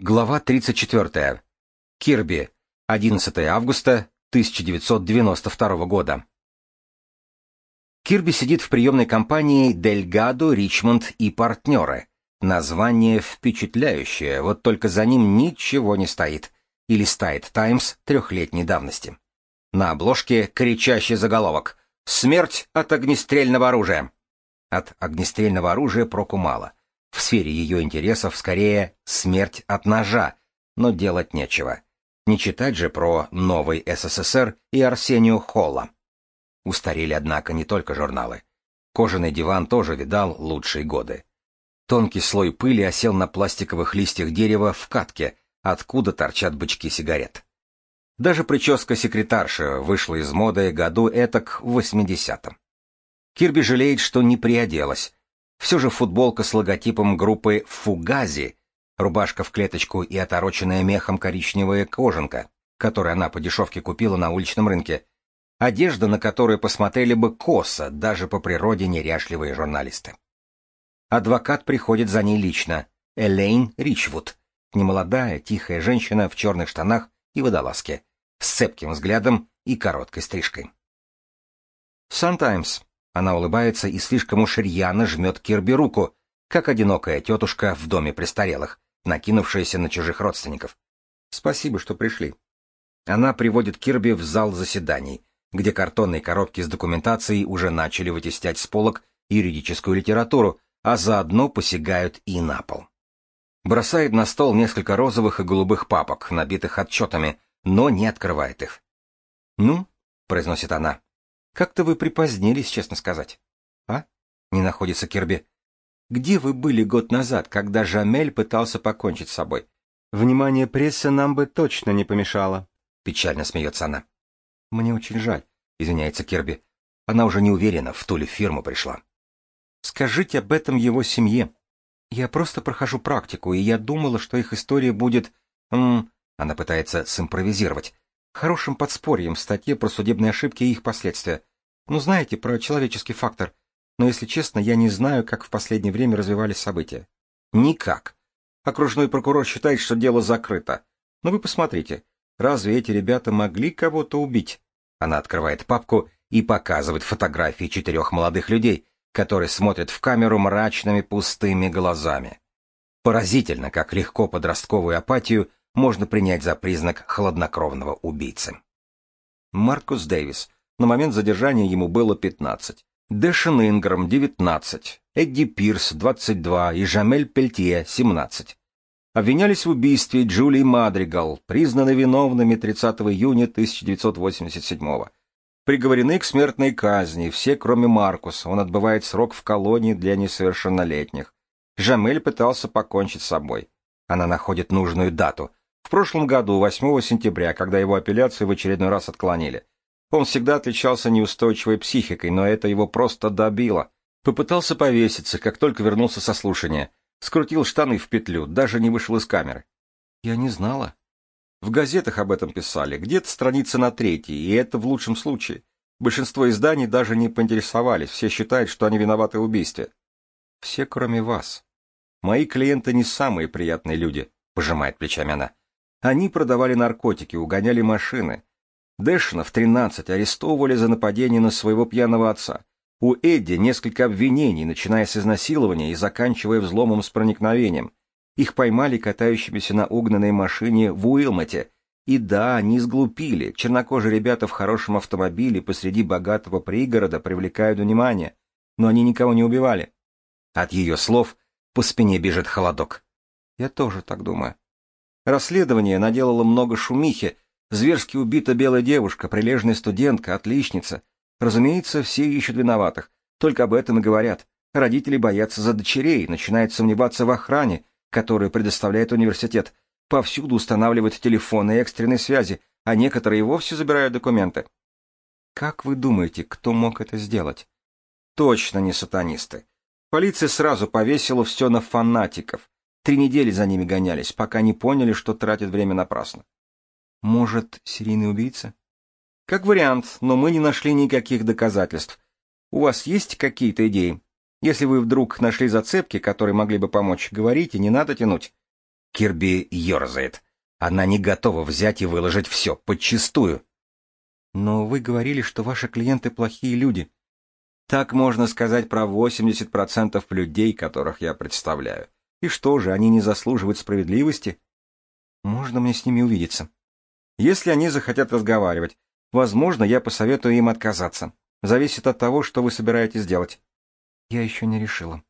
Глава 34. Кирби. 11 августа 1992 года. Кирби сидит в приемной компании Дельгадо, Ричмонд и партнеры. Название впечатляющее, вот только за ним ничего не стоит. И листает «Таймс» трехлетней давности. На обложке кричащий заголовок «Смерть от огнестрельного оружия». От огнестрельного оружия проку мало. В сфере ее интересов скорее смерть от ножа, но делать нечего. Не читать же про новый СССР и Арсению Холла. Устарели, однако, не только журналы. Кожаный диван тоже видал лучшие годы. Тонкий слой пыли осел на пластиковых листьях дерева в катке, откуда торчат бычки сигарет. Даже прическа секретарши вышла из моды году этак в 80-м. Кирби жалеет, что не приоделась, все же футболка с логотипом группы «Фугази», рубашка в клеточку и отороченная мехом коричневая кожанка, которую она по дешевке купила на уличном рынке, одежда, на которую посмотрели бы косо даже по природе неряшливые журналисты. Адвокат приходит за ней лично, Элейн Ричвуд, немолодая, тихая женщина в черных штанах и водолазке, с цепким взглядом и короткой стрижкой. «Sometimes», она улыбается и слишком уж рьяно жмет Кирби руку, как одинокая тетушка в доме престарелых, накинувшаяся на чужих родственников. Спасибо, что пришли. Она приводит Кирби в зал заседаний, где картонные коробки с документацией уже начали вытеснять с полок юридическую литературу, а заодно посягают и на пол. Бросает на стол несколько розовых и голубых папок, набитых отчетами, но не открывает их. «Ну», — произносит она, как-то вы припозднились, честно сказать. А? Не находится Кирби. Где вы были год назад, когда Жамель пытался покончить с собой? Внимание прессы нам бы точно не помешало. Печально смеется она. Мне очень жаль, извиняется Кирби. Она уже не уверена, в ту ли фирму пришла. Скажите об этом его семье. Я просто прохожу практику, и я думала, что их история будет... М она пытается симпровизировать. Хорошим подспорьем в статье про судебные ошибки и их последствия. Ну, знаете, про человеческий фактор. Но, если честно, я не знаю, как в последнее время развивались события. Никак. Окружной прокурор считает, что дело закрыто. Но вы посмотрите, разве эти ребята могли кого-то убить? Она открывает папку и показывает фотографии четырех молодых людей, которые смотрят в камеру мрачными пустыми глазами. Поразительно, как легко подростковую апатию можно принять за признак хладнокровного убийцы. Маркус Дэвис, на момент задержания ему было 15. Дэшен Инграм — 19. Эдди Пирс — 22. И Жамель Пельтье — 17. Обвинялись в убийстве Джулии Мадригал, признаны виновными 30 июня 1987 Приговорены к смертной казни, все кроме Маркуса, он отбывает срок в колонии для несовершеннолетних. Жамель пытался покончить с собой. Она находит нужную дату. В прошлом году, 8 сентября, когда его апелляцию в очередной раз отклонили. Он всегда отличался неустойчивой психикой, но это его просто добило. Попытался повеситься, как только вернулся со слушания. Скрутил штаны в петлю, даже не вышел из камеры. Я не знала. В газетах об этом писали, где-то страница на третьей, и это в лучшем случае. Большинство изданий даже не поинтересовались, все считают, что они виноваты в убийстве. Все, кроме вас. Мои клиенты не самые приятные люди, пожимает плечами она. Они продавали наркотики, угоняли машины, Дэшна в 13 арестовывали за нападение на своего пьяного отца. У Эдди несколько обвинений, начиная с изнасилования и заканчивая взломом с проникновением. Их поймали катающимися на угнанной машине в Уилмоте. И да, они сглупили. Чернокожие ребята в хорошем автомобиле посреди богатого пригорода привлекают внимание. Но они никого не убивали. От ее слов по спине бежит холодок. Я тоже так думаю. Расследование наделало много шумихи, Зверски убита белая девушка, прилежная студентка, отличница. Разумеется, все ищут виноватых. Только об этом и говорят. Родители боятся за дочерей, начинают сомневаться в охране, которую предоставляет университет. Повсюду устанавливают телефоны экстренной связи, а некоторые вовсе забирают документы. Как вы думаете, кто мог это сделать? Точно не сатанисты. Полиция сразу повесила все на фанатиков. Три недели за ними гонялись, пока не поняли, что тратят время напрасно. Может, серийный убийца? Как вариант, но мы не нашли никаких доказательств. У вас есть какие-то идеи? Если вы вдруг нашли зацепки, которые могли бы помочь, говорите, не надо тянуть. Кирби ерзает. Она не готова взять и выложить все, подчистую. Но вы говорили, что ваши клиенты плохие люди. Так можно сказать про 80% людей, которых я представляю. И что же, они не заслуживают справедливости? Можно мне с ними увидеться? Если они захотят разговаривать, возможно, я посоветую им отказаться. Зависит от того, что вы собираетесь делать. Я еще не решила.